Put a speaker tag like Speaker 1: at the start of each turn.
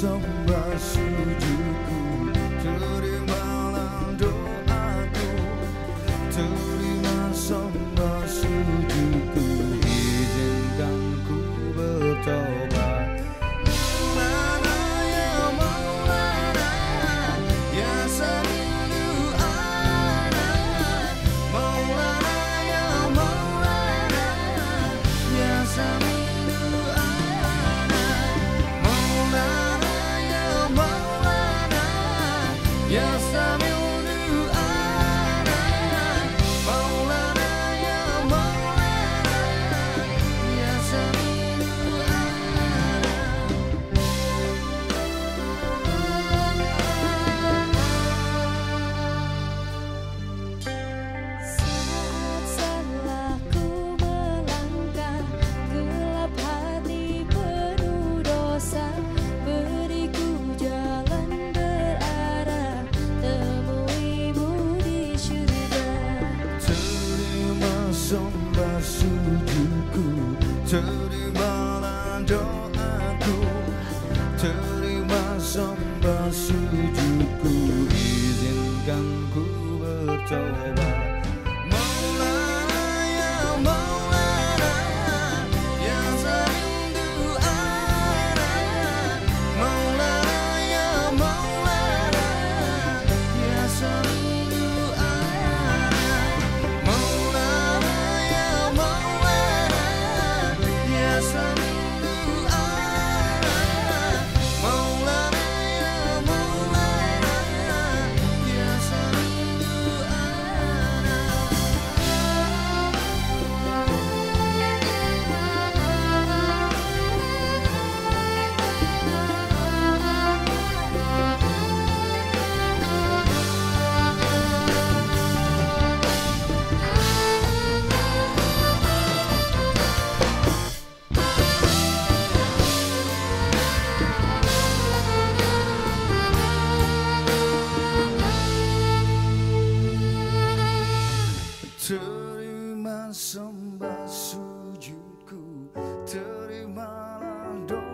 Speaker 1: sembah sujudku. Terimalah doaku. Terima sembah Yes, I'm. sembah sujudku Terimalah doaku. Terima sembah sujudku. Izinkan ku bertobat malah doa